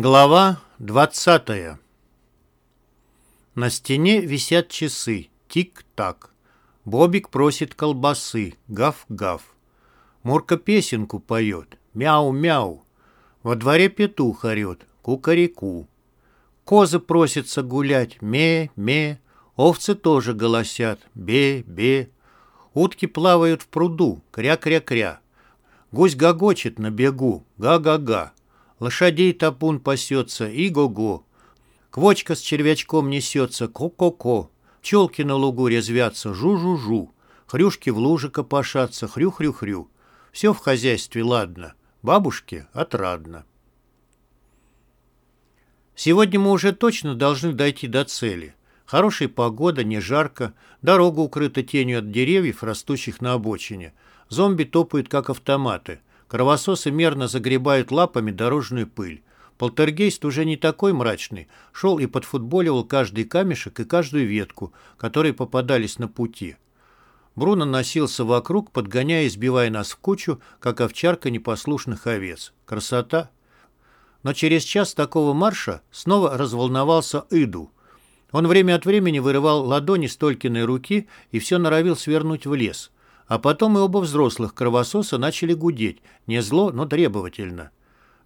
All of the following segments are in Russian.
Глава 20 На стене висят часы. Тик-так. Бобик просит колбасы. Гав-гав. Мурка песенку поет. Мяу-мяу. Во дворе петух орет. Кукареку. Козы просятся гулять. Ме-ме. Овцы тоже голосят. Бе-бе. Утки плавают в пруду. Кря-кря-кря. Гусь гогочет на бегу. Га-га-га. Лошадей топун пасется, и го-го. Квочка с червячком несется, ко-ко-ко. Пчелки на лугу резвятся, жу-жу-жу. Хрюшки в луже копошатся, хрю-хрю-хрю. Все в хозяйстве ладно, бабушке отрадно. Сегодня мы уже точно должны дойти до цели. Хорошая погода, не жарко, дорога укрыта тенью от деревьев, растущих на обочине. Зомби топают, как автоматы. Кровососы мерно загребают лапами дорожную пыль. Полтергейст уже не такой мрачный, шел и подфутболивал каждый камешек и каждую ветку, которые попадались на пути. Бруно носился вокруг, подгоняя и сбивая нас в кучу, как овчарка непослушных овец. Красота! Но через час такого марша снова разволновался Иду. Он время от времени вырывал ладони с Толькиной руки и все норовил свернуть в лес – а потом и оба взрослых кровососа начали гудеть, не зло, но требовательно.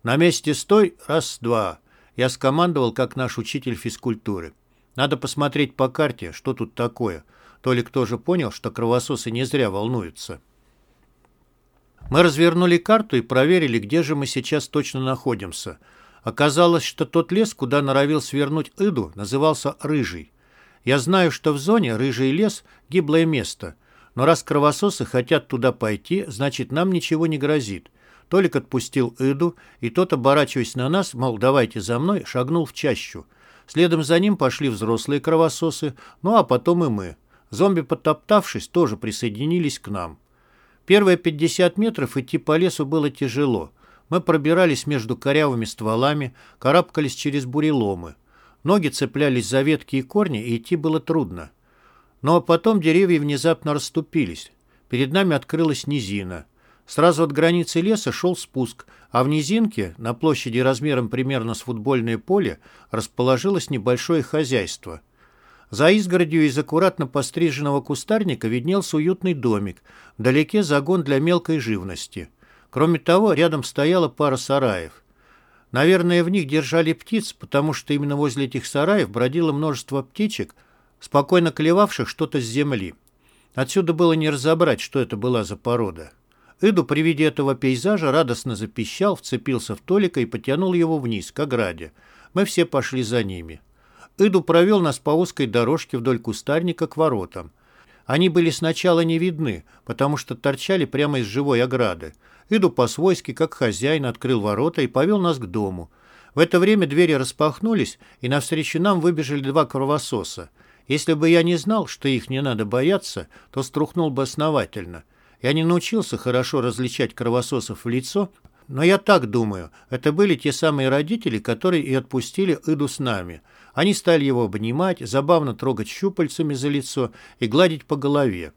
«На месте стой, раз-два!» Я скомандовал, как наш учитель физкультуры. Надо посмотреть по карте, что тут такое. Толик тоже понял, что кровососы не зря волнуются. Мы развернули карту и проверили, где же мы сейчас точно находимся. Оказалось, что тот лес, куда норовил свернуть Иду, назывался Рыжий. Я знаю, что в зоне Рыжий лес – гиблое место – но раз кровососы хотят туда пойти, значит, нам ничего не грозит. Толик отпустил Иду, и тот, оборачиваясь на нас, мол, давайте за мной, шагнул в чащу. Следом за ним пошли взрослые кровососы, ну а потом и мы. Зомби, подтоптавшись, тоже присоединились к нам. Первые 50 метров идти по лесу было тяжело. Мы пробирались между корявыми стволами, карабкались через буреломы. Ноги цеплялись за ветки и корни, и идти было трудно. Но потом деревья внезапно расступились. Перед нами открылась низина. Сразу от границы леса шел спуск, а в низинке, на площади размером примерно с футбольное поле, расположилось небольшое хозяйство. За изгородью из аккуратно постриженного кустарника виднелся уютный домик, вдалеке загон для мелкой живности. Кроме того, рядом стояла пара сараев. Наверное, в них держали птиц, потому что именно возле этих сараев бродило множество птичек – спокойно клевавших что-то с земли. Отсюда было не разобрать, что это была за порода. Иду при виде этого пейзажа радостно запищал, вцепился в Толика и потянул его вниз, к ограде. Мы все пошли за ними. Иду провел нас по узкой дорожке вдоль кустарника к воротам. Они были сначала не видны, потому что торчали прямо из живой ограды. Иду по-свойски, как хозяин, открыл ворота и повел нас к дому. В это время двери распахнулись, и навстречу нам выбежали два кровососа — если бы я не знал, что их не надо бояться, то струхнул бы основательно. Я не научился хорошо различать кровососов в лицо, но я так думаю, это были те самые родители, которые и отпустили Иду с нами. Они стали его обнимать, забавно трогать щупальцами за лицо и гладить по голове.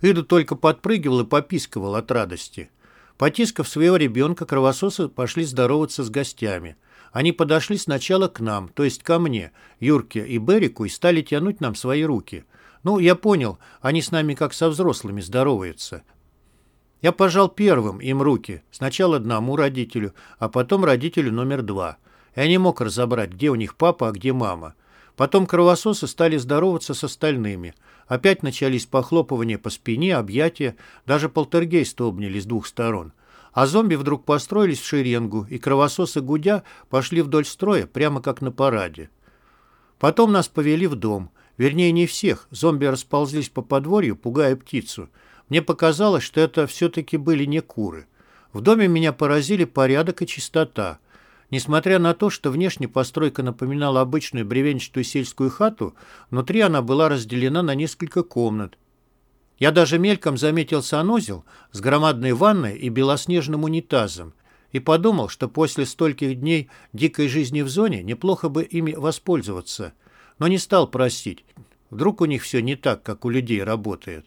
Иду только подпрыгивал и попискивал от радости. Потискав своего ребенка, кровососы пошли здороваться с гостями – они подошли сначала к нам, то есть ко мне, Юрке и Берику, и стали тянуть нам свои руки. Ну, я понял, они с нами как со взрослыми здороваются. Я пожал первым им руки, сначала одному родителю, а потом родителю номер два. Я не мог разобрать, где у них папа, а где мама. Потом кровососы стали здороваться с остальными. Опять начались похлопывания по спине, объятия, даже полтергейсты обняли с двух сторон. А зомби вдруг построились в шеренгу, и кровососы гудя пошли вдоль строя, прямо как на параде. Потом нас повели в дом. Вернее, не всех. Зомби расползлись по подворью, пугая птицу. Мне показалось, что это все-таки были не куры. В доме меня поразили порядок и чистота. Несмотря на то, что внешне постройка напоминала обычную бревенчатую сельскую хату, внутри она была разделена на несколько комнат, я даже мельком заметил санузел с громадной ванной и белоснежным унитазом и подумал, что после стольких дней дикой жизни в зоне неплохо бы ими воспользоваться, но не стал просить. Вдруг у них все не так, как у людей работает.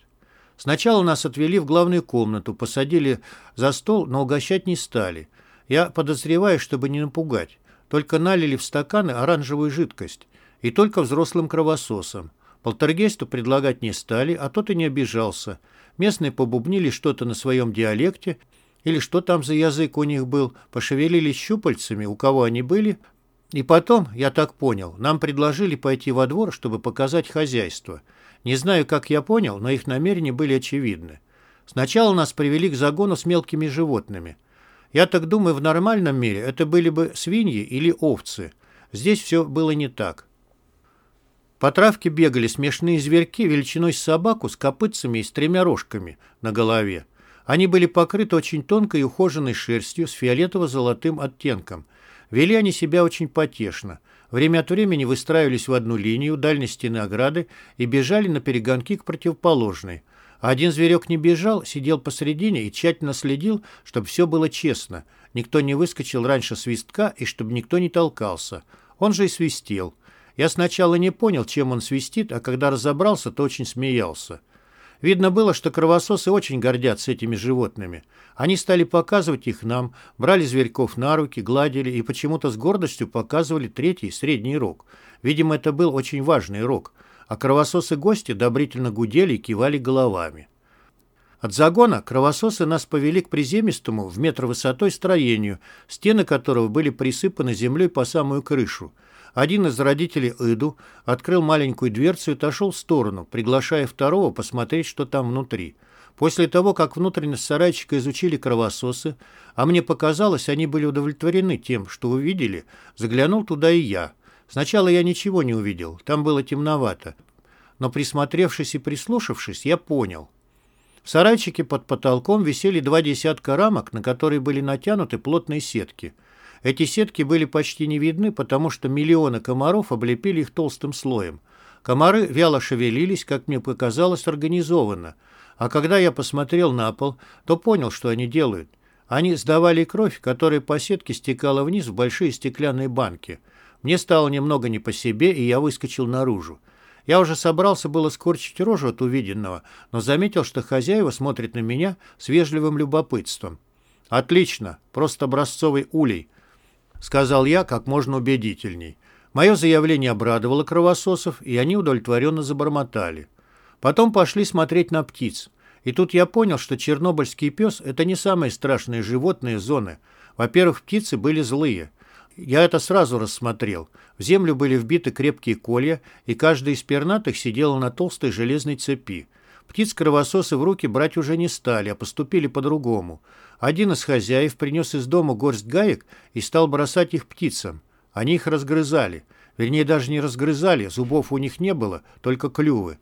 Сначала нас отвели в главную комнату, посадили за стол, но угощать не стали. Я подозреваю, чтобы не напугать. только налили в стаканы оранжевую жидкость. И только взрослым кровососам. Полтергейсту предлагать не стали, а тот и не обижался. Местные побубнили что-то на своем диалекте, или что там за язык у них был, пошевелились щупальцами, у кого они были, и потом, я так понял, нам предложили пойти во двор, чтобы показать хозяйство. Не знаю, как я понял, но их намерения были очевидны. Сначала нас привели к загону с мелкими животными. Я так думаю, в нормальном мире это были бы свиньи или овцы. Здесь все было не так. По травке бегали смешные зверьки величиной с собаку с копытцами и с тремя рожками на голове. Они были покрыты очень тонкой и ухоженной шерстью с фиолетово-золотым оттенком. Вели они себя очень потешно. Время от времени выстраивались в одну линию дальней стены ограды и бежали на перегонки к противоположной. Один зверек не бежал, сидел посредине и тщательно следил, чтобы все было честно. Никто не выскочил раньше свистка и чтобы никто не толкался. Он же и свистел. Я сначала не понял, чем он свистит, а когда разобрался, то очень смеялся. Видно было, что кровососы очень гордятся этими животными. Они стали показывать их нам, брали зверьков на руки, гладили и почему-то с гордостью показывали третий, средний рог. Видимо, это был очень важный рог. А кровососы-гости добрительно гудели и кивали головами. От загона кровососы нас повели к приземистому в метр высотой строению, стены которого были присыпаны землей по самую крышу. Один из родителей Иду открыл маленькую дверцу и отошел в сторону, приглашая второго посмотреть, что там внутри. После того, как внутренность сарайчика изучили кровососы, а мне показалось, они были удовлетворены тем, что увидели, заглянул туда и я. Сначала я ничего не увидел, там было темновато. Но присмотревшись и прислушавшись, я понял. В сарайчике под потолком висели два десятка рамок, на которые были натянуты плотные сетки – эти сетки были почти не видны, потому что миллионы комаров облепили их толстым слоем. Комары вяло шевелились, как мне показалось, организованно. А когда я посмотрел на пол, то понял, что они делают. Они сдавали кровь, которая по сетке стекала вниз в большие стеклянные банки. Мне стало немного не по себе, и я выскочил наружу. Я уже собрался было скорчить рожу от увиденного, но заметил, что хозяева смотрят на меня с вежливым любопытством. «Отлично, просто образцовый улей», — сказал я как можно убедительней. Мое заявление обрадовало кровососов, и они удовлетворенно забормотали. Потом пошли смотреть на птиц. И тут я понял, что чернобыльский пес – это не самые страшные животные зоны. Во-первых, птицы были злые. Я это сразу рассмотрел. В землю были вбиты крепкие колья, и каждый из пернатых сидел на толстой железной цепи. Птиц кровососы в руки брать уже не стали, а поступили по-другому. Один из хозяев принес из дома горсть гаек и стал бросать их птицам. Они их разгрызали. Вернее, даже не разгрызали, зубов у них не было, только клювы.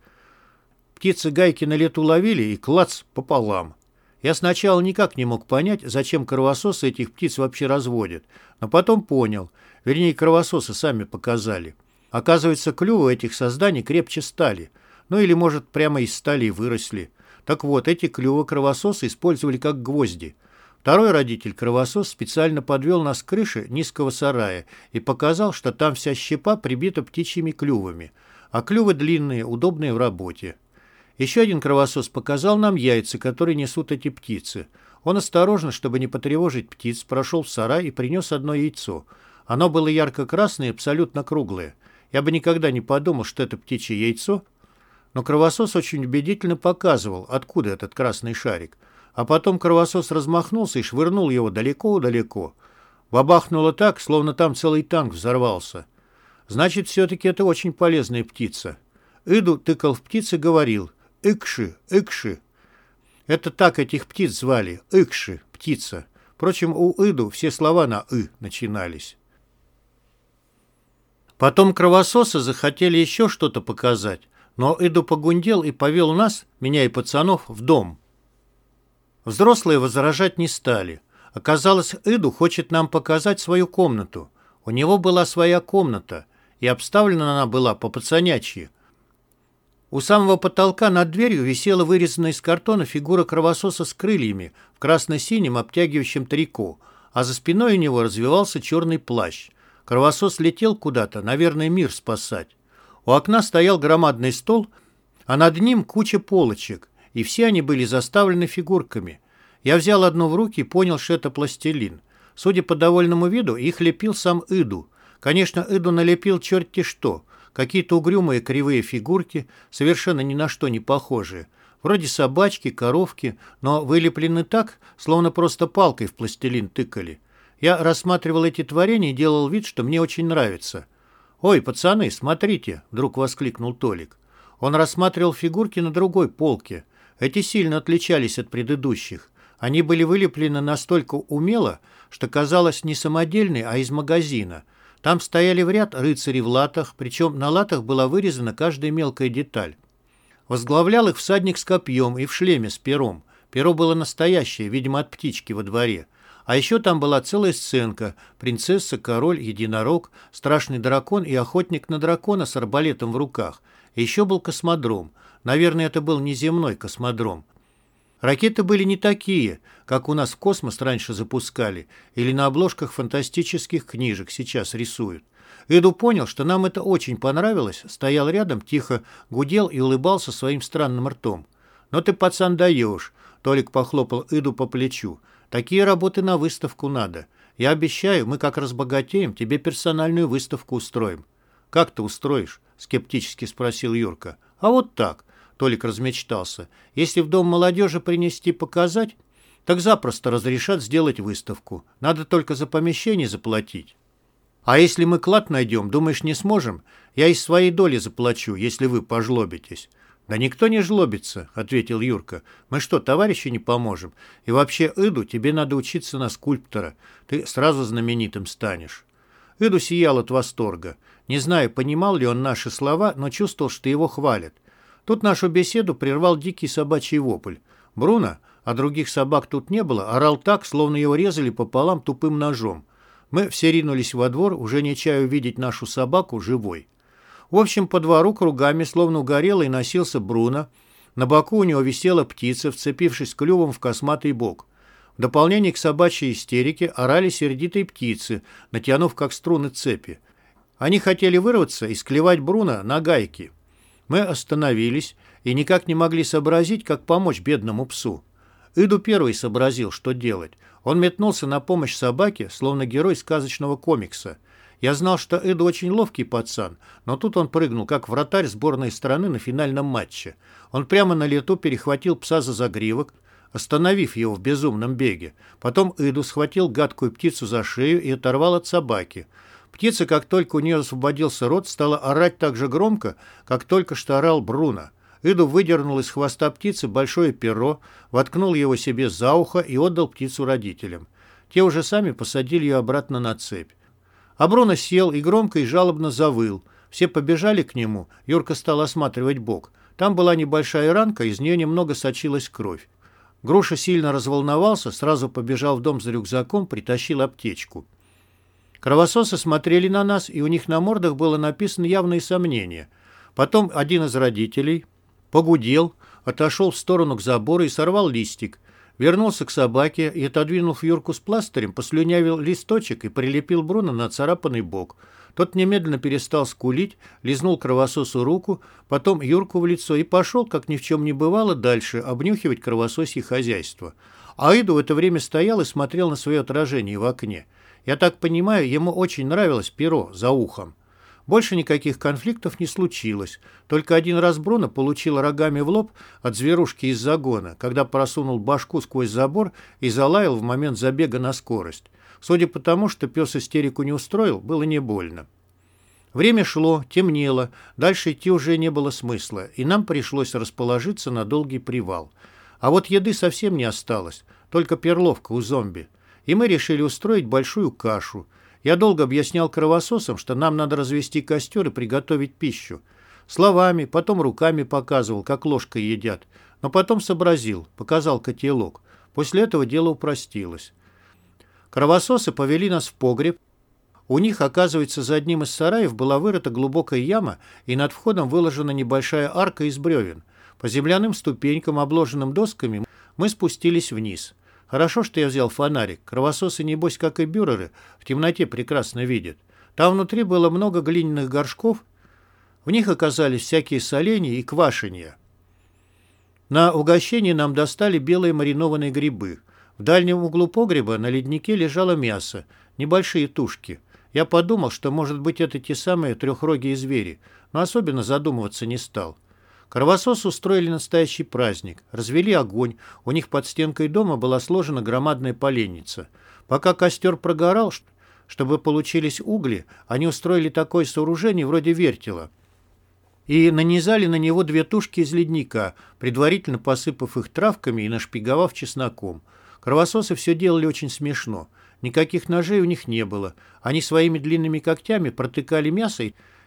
Птицы гайки на лету ловили и клац пополам. Я сначала никак не мог понять, зачем кровососы этих птиц вообще разводят, но потом понял, вернее, кровососы сами показали. Оказывается, клювы этих созданий крепче стали, ну или, может, прямо из стали выросли. Так вот, эти клювы кровососы использовали как гвозди. Второй родитель, кровосос, специально подвел нас к крыше низкого сарая и показал, что там вся щепа прибита птичьими клювами, а клювы длинные, удобные в работе. Еще один кровосос показал нам яйца, которые несут эти птицы. Он осторожно, чтобы не потревожить птиц, прошел в сарай и принес одно яйцо. Оно было ярко-красное и абсолютно круглое. Я бы никогда не подумал, что это птичье яйцо, но кровосос очень убедительно показывал, откуда этот красный шарик – а потом кровосос размахнулся и швырнул его далеко-далеко. Бабахнуло так, словно там целый танк взорвался. Значит, все-таки это очень полезная птица. Иду тыкал в птиц и говорил «Икши, икши». Это так этих птиц звали «Икши», птица. Впрочем, у Иду все слова на «ы» начинались. Потом кровососы захотели еще что-то показать, но Иду погундел и повел нас, меня и пацанов, в дом. Взрослые возражать не стали. Оказалось, Иду хочет нам показать свою комнату. У него была своя комната, и обставлена она была по-пацанячьи. У самого потолка над дверью висела вырезанная из картона фигура кровососа с крыльями в красно-синем обтягивающем трико, а за спиной у него развивался черный плащ. Кровосос летел куда-то, наверное, мир спасать. У окна стоял громадный стол, а над ним куча полочек и все они были заставлены фигурками. Я взял одну в руки и понял, что это пластилин. Судя по довольному виду, их лепил сам Иду. Конечно, Иду налепил черти что. Какие-то угрюмые кривые фигурки, совершенно ни на что не похожие. Вроде собачки, коровки, но вылеплены так, словно просто палкой в пластилин тыкали. Я рассматривал эти творения и делал вид, что мне очень нравится. «Ой, пацаны, смотрите!» — вдруг воскликнул Толик. Он рассматривал фигурки на другой полке. Эти сильно отличались от предыдущих. Они были вылеплены настолько умело, что казалось не самодельные, а из магазина. Там стояли в ряд рыцари в латах, причем на латах была вырезана каждая мелкая деталь. Возглавлял их всадник с копьем и в шлеме с пером. Перо было настоящее, видимо, от птички во дворе. А еще там была целая сценка. Принцесса, король, единорог, страшный дракон и охотник на дракона с арбалетом в руках. Еще был космодром. Наверное, это был неземной космодром. Ракеты были не такие, как у нас в космос раньше запускали, или на обложках фантастических книжек сейчас рисуют. Иду понял, что нам это очень понравилось, стоял рядом, тихо гудел и улыбался своим странным ртом. «Но ты, пацан, даешь!» Толик похлопал Иду по плечу. Такие работы на выставку надо. Я обещаю, мы как разбогатеем, тебе персональную выставку устроим». «Как ты устроишь?» — скептически спросил Юрка. «А вот так». Толик размечтался. «Если в Дом молодежи принести показать, так запросто разрешат сделать выставку. Надо только за помещение заплатить». «А если мы клад найдем, думаешь, не сможем? Я из своей доли заплачу, если вы пожлобитесь». «Да никто не жлобится», — ответил Юрка. «Мы что, товарищи не поможем? И вообще, Иду, тебе надо учиться на скульптора. Ты сразу знаменитым станешь». Иду сиял от восторга. Не знаю, понимал ли он наши слова, но чувствовал, что его хвалят. Тут нашу беседу прервал дикий собачий вопль. Бруно, а других собак тут не было, орал так, словно его резали пополам тупым ножом. Мы все ринулись во двор, уже не чая увидеть нашу собаку живой. В общем, по двору кругами, словно угорелый, носился Бруно. На боку у него висела птица, вцепившись клювом в косматый бок. В дополнение к собачьей истерике орали сердитые птицы, натянув как струны цепи. Они хотели вырваться и склевать Бруно на гайки. Мы остановились и никак не могли сообразить, как помочь бедному псу. Иду первый сообразил, что делать. Он метнулся на помощь собаке, словно герой сказочного комикса – я знал, что Эду очень ловкий пацан, но тут он прыгнул, как вратарь сборной страны на финальном матче. Он прямо на лету перехватил пса за загривок, остановив его в безумном беге. Потом Иду схватил гадкую птицу за шею и оторвал от собаки. Птица, как только у нее освободился рот, стала орать так же громко, как только что орал Бруно. Иду выдернул из хвоста птицы большое перо, воткнул его себе за ухо и отдал птицу родителям. Те уже сами посадили ее обратно на цепь. А Бруно сел и громко и жалобно завыл. Все побежали к нему. Юрка стал осматривать бок. Там была небольшая ранка, из нее немного сочилась кровь. Груша сильно разволновался, сразу побежал в дом за рюкзаком, притащил аптечку. Кровососы смотрели на нас, и у них на мордах было написано явные сомнения. Потом один из родителей погудел, отошел в сторону к забору и сорвал листик. Вернулся к собаке и, отодвинув Юрку с пластырем, послюнявил листочек и прилепил Бруно на царапанный бок. Тот немедленно перестал скулить, лизнул кровососу руку, потом Юрку в лицо и пошел, как ни в чем не бывало, дальше обнюхивать кровососье хозяйство. А Иду в это время стоял и смотрел на свое отражение в окне. Я так понимаю, ему очень нравилось перо за ухом. Больше никаких конфликтов не случилось. Только один раз Бруно получил рогами в лоб от зверушки из загона, когда просунул башку сквозь забор и залаял в момент забега на скорость. Судя по тому, что пес истерику не устроил, было не больно. Время шло, темнело, дальше идти уже не было смысла, и нам пришлось расположиться на долгий привал. А вот еды совсем не осталось, только перловка у зомби. И мы решили устроить большую кашу – я долго объяснял кровососам, что нам надо развести костер и приготовить пищу. Словами, потом руками показывал, как ложкой едят. Но потом сообразил, показал котелок. После этого дело упростилось. Кровососы повели нас в погреб. У них, оказывается, за одним из сараев была вырыта глубокая яма, и над входом выложена небольшая арка из бревен. По земляным ступенькам, обложенным досками, мы спустились вниз. Хорошо, что я взял фонарик. Кровососы, небось, как и бюреры, в темноте прекрасно видят. Там внутри было много глиняных горшков. В них оказались всякие соленья и квашенья. На угощение нам достали белые маринованные грибы. В дальнем углу погреба на леднике лежало мясо, небольшие тушки. Я подумал, что, может быть, это те самые трехрогие звери, но особенно задумываться не стал. Кровососы устроили настоящий праздник. Развели огонь. У них под стенкой дома была сложена громадная поленница. Пока костер прогорал, чтобы получились угли, они устроили такое сооружение вроде вертела и нанизали на него две тушки из ледника, предварительно посыпав их травками и нашпиговав чесноком. Кровососы все делали очень смешно. Никаких ножей у них не было. Они своими длинными когтями протыкали мясо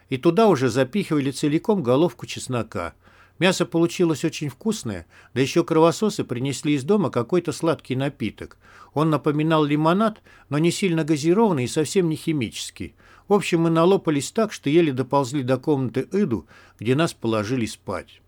и туда уже запихивали целиком головку чеснока. Мясо получилось очень вкусное, да еще кровососы принесли из дома какой-то сладкий напиток. Он напоминал лимонад, но не сильно газированный и совсем не химический. В общем, мы налопались так, что еле доползли до комнаты Иду, где нас положили спать.